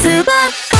つば